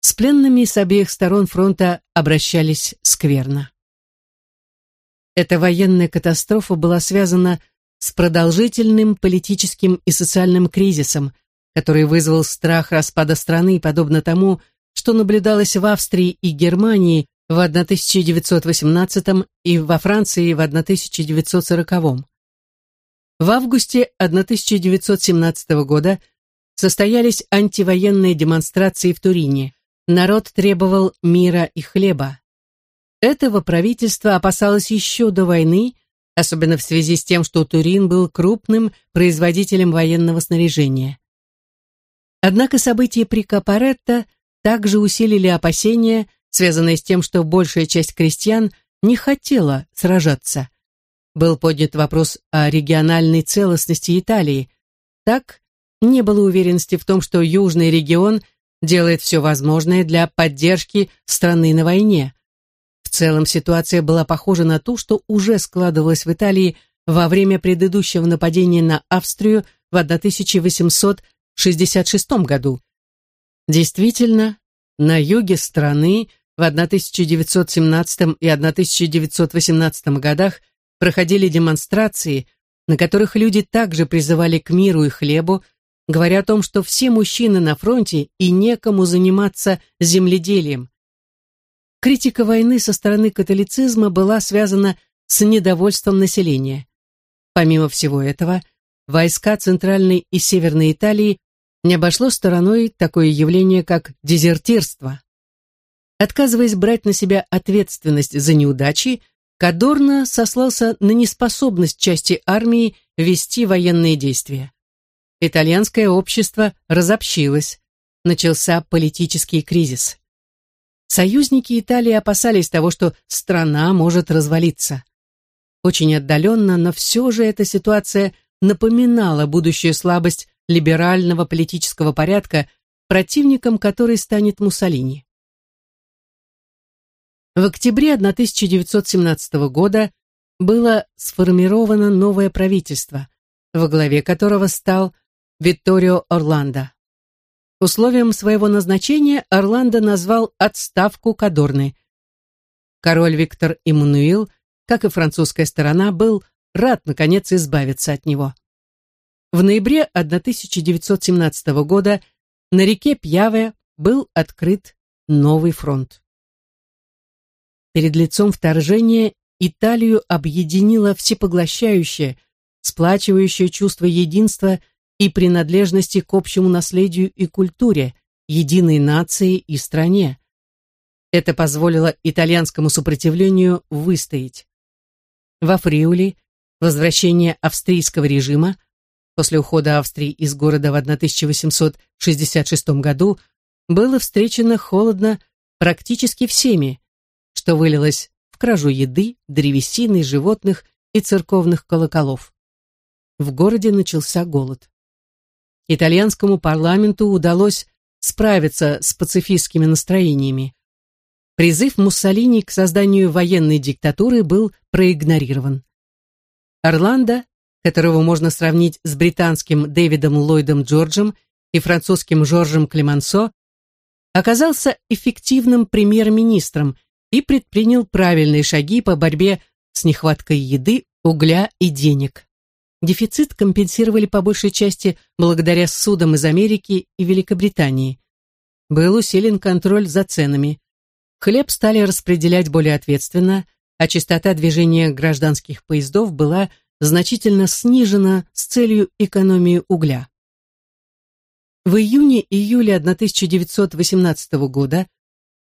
С пленными с обеих сторон фронта обращались скверно. Эта военная катастрофа была связана с продолжительным политическим и социальным кризисом, который вызвал страх распада страны, подобно тому, что наблюдалось в Австрии и Германии в 1918 и во Франции в 1940. В августе 1917 года состоялись антивоенные демонстрации в Турине. Народ требовал мира и хлеба. Этого правительство опасалось еще до войны, особенно в связи с тем, что Турин был крупным производителем военного снаряжения. Однако события при Капаретто также усилили опасения, связанные с тем, что большая часть крестьян не хотела сражаться. Был поднят вопрос о региональной целостности Италии. Так, не было уверенности в том, что Южный регион делает все возможное для поддержки страны на войне. В целом ситуация была похожа на ту, что уже складывалась в Италии во время предыдущего нападения на Австрию в 1866 году. Действительно, на юге страны в 1917 и 1918 годах проходили демонстрации, на которых люди также призывали к миру и хлебу, говоря о том, что все мужчины на фронте и некому заниматься земледелием. Критика войны со стороны католицизма была связана с недовольством населения. Помимо всего этого, войска Центральной и Северной Италии не обошло стороной такое явление, как дезертирство. Отказываясь брать на себя ответственность за неудачи, Кадорна сослался на неспособность части армии вести военные действия. Итальянское общество разобщилось, начался политический кризис. Союзники Италии опасались того, что страна может развалиться. Очень отдаленно, но все же эта ситуация напоминала будущую слабость либерального политического порядка, противником которой станет Муссолини. В октябре 1917 года было сформировано новое правительство, во главе которого стал Витторио Орландо. Условием своего назначения Орландо назвал отставку Кадорны. Король Виктор Иммануил, как и французская сторона, был рад, наконец, избавиться от него. В ноябре 1917 года на реке Пьяве был открыт новый фронт. Перед лицом вторжения Италию объединило всепоглощающее, сплачивающее чувство единства и принадлежности к общему наследию и культуре, единой нации и стране. Это позволило итальянскому сопротивлению выстоять. Во Фриуле возвращение австрийского режима после ухода Австрии из города в 1866 году было встречено холодно практически всеми, что вылилось в кражу еды, древесины, животных и церковных колоколов. В городе начался голод. Итальянскому парламенту удалось справиться с пацифистскими настроениями. Призыв Муссолини к созданию военной диктатуры был проигнорирован. Орландо, которого можно сравнить с британским Дэвидом Ллойдом Джорджем и французским Жоржем Клемансо, оказался эффективным премьер-министром и предпринял правильные шаги по борьбе с нехваткой еды, угля и денег. Дефицит компенсировали по большей части благодаря судам из Америки и Великобритании. Был усилен контроль за ценами. Хлеб стали распределять более ответственно, а частота движения гражданских поездов была значительно снижена с целью экономии угля. В июне-июле 1918 года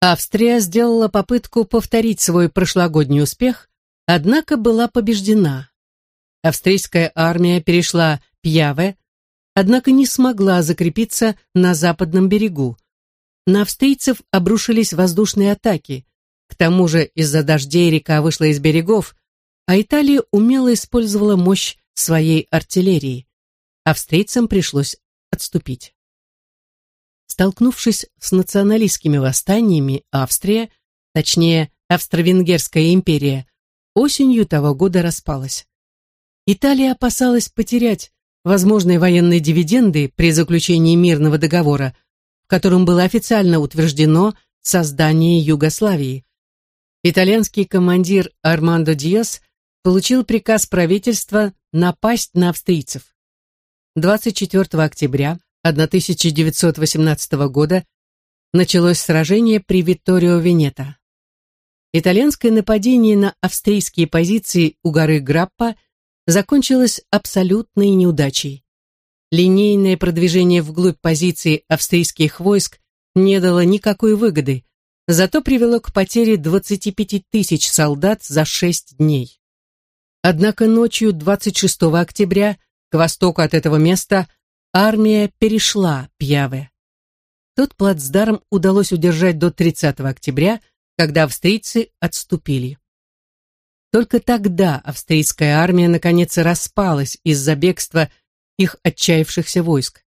Австрия сделала попытку повторить свой прошлогодний успех, однако была побеждена. Австрийская армия перешла Пьяве, однако не смогла закрепиться на западном берегу. На австрийцев обрушились воздушные атаки. К тому же из-за дождей река вышла из берегов, а Италия умело использовала мощь своей артиллерии. Австрийцам пришлось отступить. Столкнувшись с националистскими восстаниями, Австрия, точнее, Австро-Венгерская империя, осенью того года распалась. Италия опасалась потерять возможные военные дивиденды при заключении мирного договора, в котором было официально утверждено создание Югославии. Итальянский командир Армандо Диас получил приказ правительства напасть на австрийцев. 24 октября 1918 года началось сражение при Витторио-Венето. Итальянское нападение на австрийские позиции у горы Граппа закончилось абсолютной неудачей. Линейное продвижение вглубь позиций австрийских войск не дало никакой выгоды, зато привело к потере 25 тысяч солдат за 6 дней. Однако ночью 26 октября к востоку от этого места армия перешла Пьяве. Тот плацдарм удалось удержать до 30 октября, когда австрийцы отступили. Только тогда австрийская армия наконец распалась из-за бегства их отчаявшихся войск.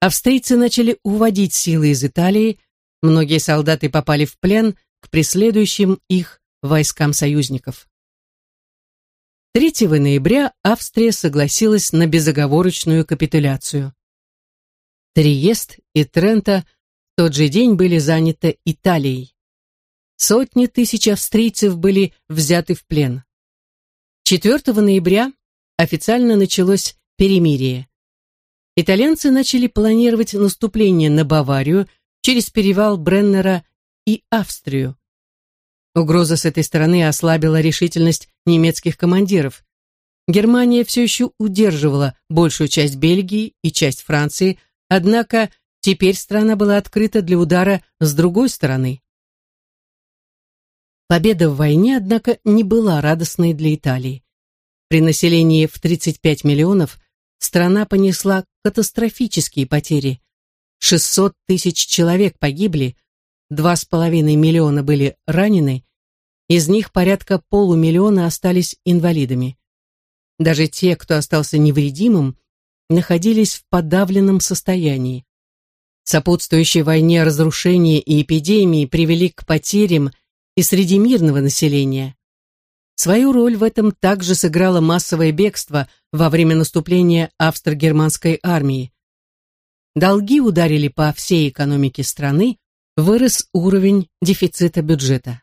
Австрийцы начали уводить силы из Италии, многие солдаты попали в плен к преследующим их войскам союзников. 3 ноября Австрия согласилась на безоговорочную капитуляцию. Триест и Трента в тот же день были заняты Италией. Сотни тысяч австрийцев были взяты в плен. 4 ноября официально началось перемирие. Итальянцы начали планировать наступление на Баварию через перевал Бреннера и Австрию. Угроза с этой стороны ослабила решительность немецких командиров. Германия все еще удерживала большую часть Бельгии и часть Франции, однако теперь страна была открыта для удара с другой стороны. Победа в войне, однако, не была радостной для Италии. При населении в 35 миллионов страна понесла катастрофические потери. 600 тысяч человек погибли, 2,5 миллиона были ранены, из них порядка полумиллиона остались инвалидами. Даже те, кто остался невредимым, находились в подавленном состоянии. Сопутствующие войне разрушения и эпидемии привели к потерям и среди мирного населения. Свою роль в этом также сыграло массовое бегство во время наступления австро-германской армии. Долги ударили по всей экономике страны, вырос уровень дефицита бюджета.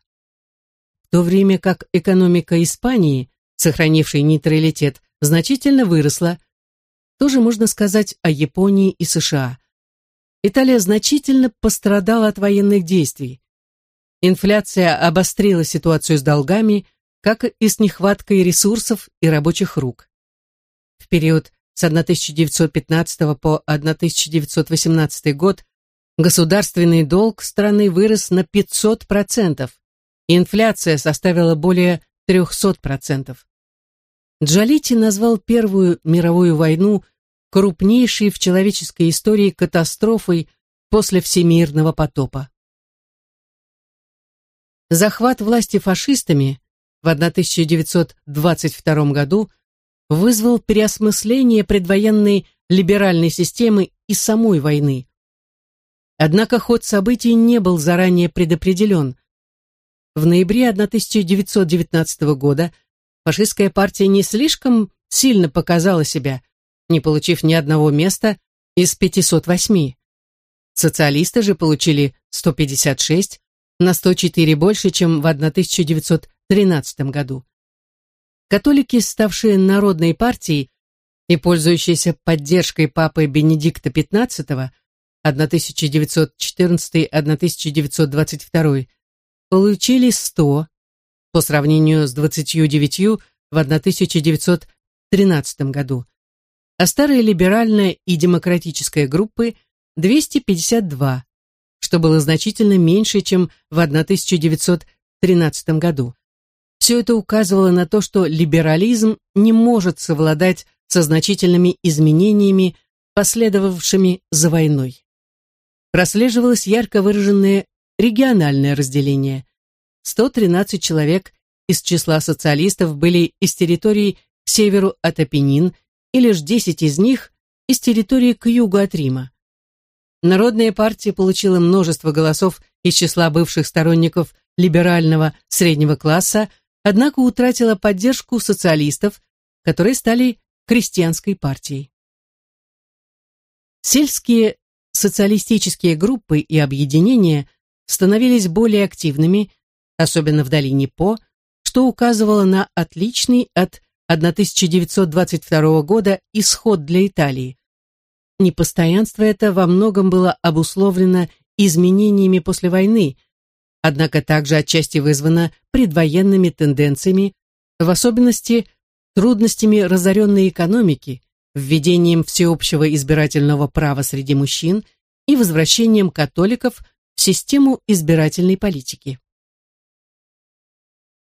В то время как экономика Испании, сохранившей нейтралитет, значительно выросла, тоже можно сказать о Японии и США. Италия значительно пострадала от военных действий. Инфляция обострила ситуацию с долгами, как и с нехваткой ресурсов и рабочих рук. В период с 1915 по 1918 год Государственный долг страны вырос на 500%, инфляция составила более 300%. Джалити назвал Первую мировую войну крупнейшей в человеческой истории катастрофой после всемирного потопа. Захват власти фашистами в 1922 году вызвал переосмысление предвоенной либеральной системы и самой войны. Однако ход событий не был заранее предопределен. В ноябре 1919 года фашистская партия не слишком сильно показала себя, не получив ни одного места из 508. Социалисты же получили 156, на 104 больше, чем в 1913 году. Католики, ставшие народной партией и пользующиеся поддержкой папы Бенедикта XV, 1914-1922, получили 100 по сравнению с 29 в 1913 году, а старая либеральная и демократическая группы 252, что было значительно меньше, чем в 1913 году. Все это указывало на то, что либерализм не может совладать со значительными изменениями, последовавшими за войной прослеживалось ярко выраженное региональное разделение. 113 человек из числа социалистов были из территории к северу от Апеннин, и лишь 10 из них из территории к югу от Рима. Народная партия получила множество голосов из числа бывших сторонников либерального среднего класса, однако утратила поддержку социалистов, которые стали крестьянской партией. Сельские социалистические группы и объединения становились более активными, особенно в долине По, что указывало на отличный от 1922 года исход для Италии. Непостоянство это во многом было обусловлено изменениями после войны, однако также отчасти вызвано предвоенными тенденциями, в особенности трудностями разоренной экономики, введением всеобщего избирательного права среди мужчин и возвращением католиков в систему избирательной политики.